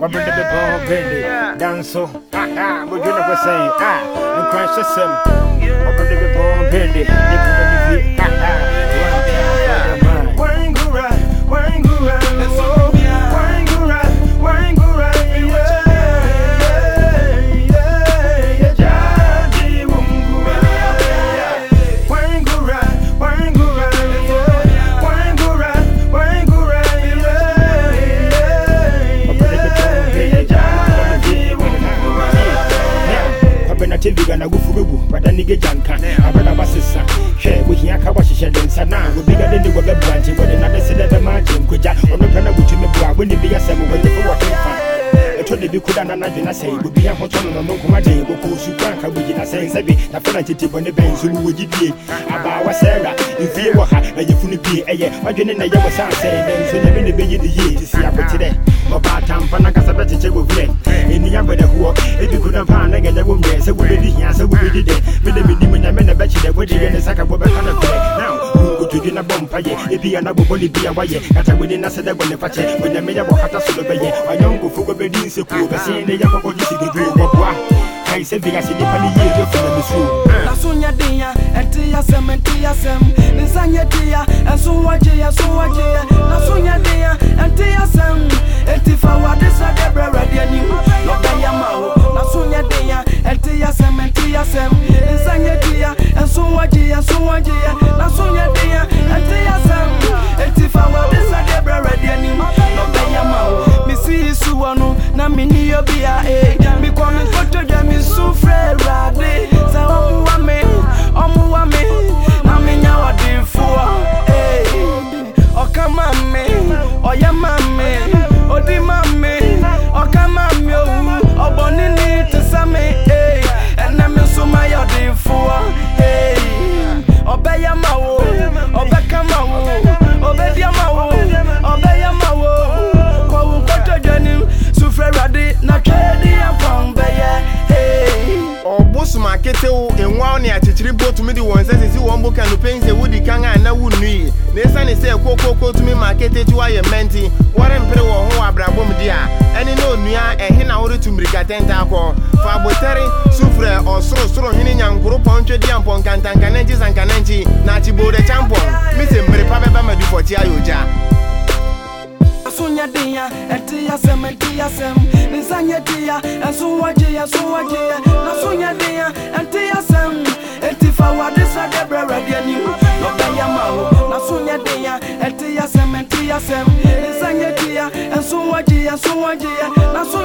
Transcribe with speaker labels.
Speaker 1: wabɛde bɛbɔ bɛnde danso. Modwene kɔ sɛn a nkwan hyɛ sɛm wabɛde bɛbɔ bɛnde ne kuma ne
Speaker 2: wangura.
Speaker 1: kwabɛna tv ga na wofu bɛbu wada ne gagya nka abɛna wasesa hwɛ wohia ka wahyehyɛ de nsa na obi ga de ne wɔbɛbua nti wɔde nade sɛ dɛ bɛma agye nkogya ɔno pɛ na wotumi boa wone bi asɛm wɔgyefo wɔhemfa ɛtɔ de bi koda na nadwena sɛn bobi ahotɔ no no no nkoma gyen bɔkɔɔ su kora nka wogyina sɛn sɛ bi nafa na tete bɔne bɛn so no wɔgyi bie abaawa sɛra mfie wɔ ha na yɛfunu bie ɛyɛ wadwene na yɛwɔ san sɛ dɛ nso nyame ne bɛyi de yie te si akokyerɛ ɔbaa tampa na kasa bɛkyekyɛ wɔ mpaye ibiya nagogo libiya waye katagwini nasede gole fache gwenyamenya bohata solobeye anyongu fugo bedinse kuba sinde yakogo jisigigu bobwa kai sɛ vega sɛ nnipa no yie yɛ funa me suo
Speaker 2: naso nyɛ dea ɛte asɛm ɛte asɛm ne nsa nyɛ dea ɛso wagyeɛ so wagyeɛ naso nyɛ dea nsuwagyeɛ nsuwagyeɛ na sonyadeɛ ɛnte asɛm ɛti fa wɔde sɛdeɛ brɛwɛde anim na ɔbɛyɛ ma wo mesii suwɔ no na menni yɔ bia e mekɔ me nkɔtɔdwa mi
Speaker 3: nsu frɛ awurade tumi de wɔn nsa sisi wɔn bo kanope nsɛ wodi kan a na wonnui na ɛsiane sɛ kokoko tumi ma ketekyi wayɛ mmɛnti wɔrempere wɔn ho wɔ abrabɔ mu de a ɛne ne onua ɛhe na woretu mmirikatɛnta akɔ fa abotare sufrɛ ɔsorosoro hene nyankoro pɔntwe de ampɔ nkantankanɛnkyi sankanɛnkyi na akyiboodɛ kyampɔn mesɛ mmirepa bɛba ma dufɔkye ayogya
Speaker 2: sunya dia etia sem etia sem nisanya dia esuwa dia esuwa dia na sunya dia etia February ni mu lɔbɛ yɛ ma o na so nyɛ den ya ɛte yasɛm ɛte yasɛm ɛnsa nyɛ di ya ɛnso wɔgye yɛ ɛnso na so